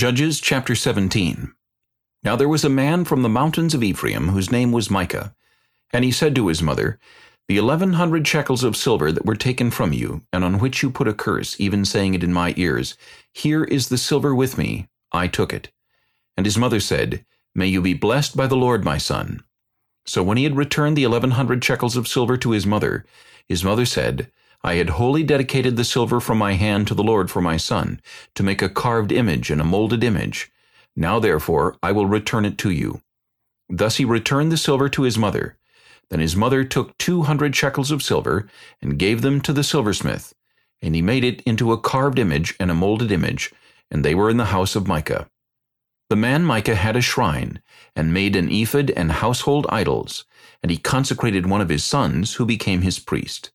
Judges chapter 17 Now there was a man from the mountains of Ephraim whose name was Micah. And he said to his mother, The eleven hundred shekels of silver that were taken from you, and on which you put a curse, even saying it in my ears, Here is the silver with me, I took it. And his mother said, May you be blessed by the Lord, my son. So when he had returned the eleven hundred shekels of silver to his mother, his mother said, I had wholly dedicated the silver from my hand to the Lord for my son, to make a carved image and a molded image. Now therefore I will return it to you. Thus he returned the silver to his mother. Then his mother took two hundred shekels of silver, and gave them to the silversmith. And he made it into a carved image and a molded image, and they were in the house of Micah. The man Micah had a shrine, and made an ephod and household idols, and he consecrated one of his sons, who became his priest.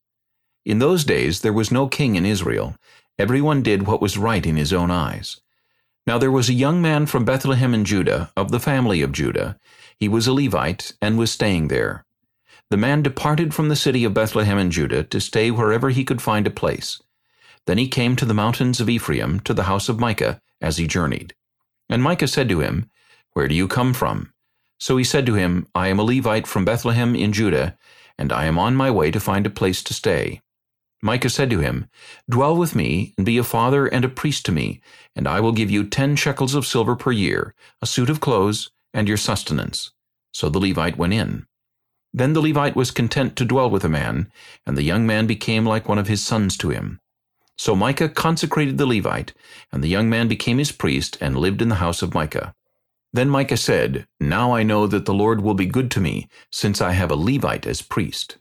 In those days there was no king in Israel. Everyone did what was right in his own eyes. Now there was a young man from Bethlehem in Judah, of the family of Judah. He was a Levite, and was staying there. The man departed from the city of Bethlehem in Judah to stay wherever he could find a place. Then he came to the mountains of Ephraim, to the house of Micah, as he journeyed. And Micah said to him, Where do you come from? So he said to him, I am a Levite from Bethlehem in Judah, and I am on my way to find a place to stay. Micah said to him, Dwell with me, and be a father and a priest to me, and I will give you ten shekels of silver per year, a suit of clothes, and your sustenance. So the Levite went in. Then the Levite was content to dwell with a man, and the young man became like one of his sons to him. So Micah consecrated the Levite, and the young man became his priest, and lived in the house of Micah. Then Micah said, Now I know that the Lord will be good to me, since I have a Levite as priest.